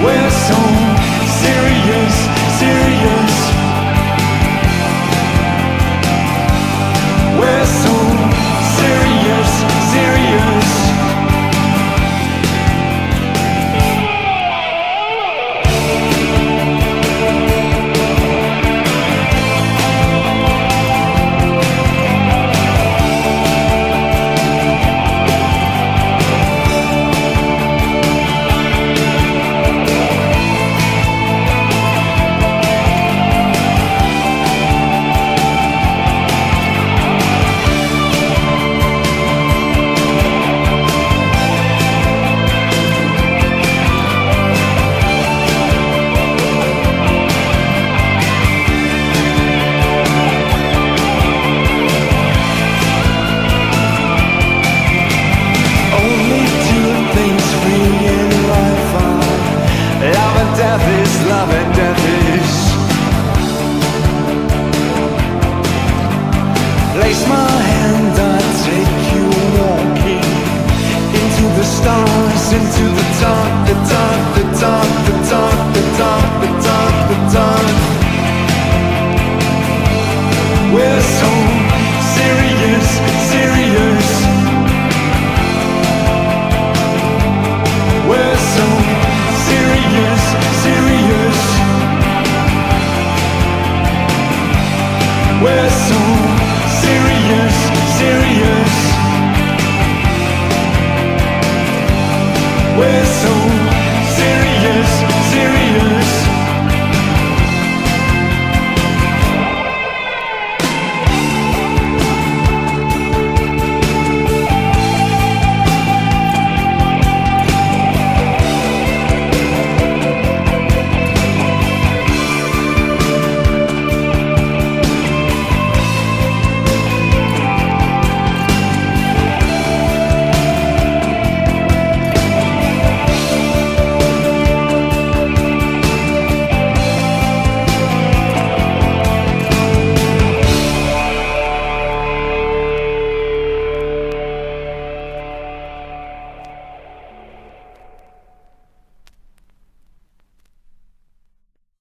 We're so We're so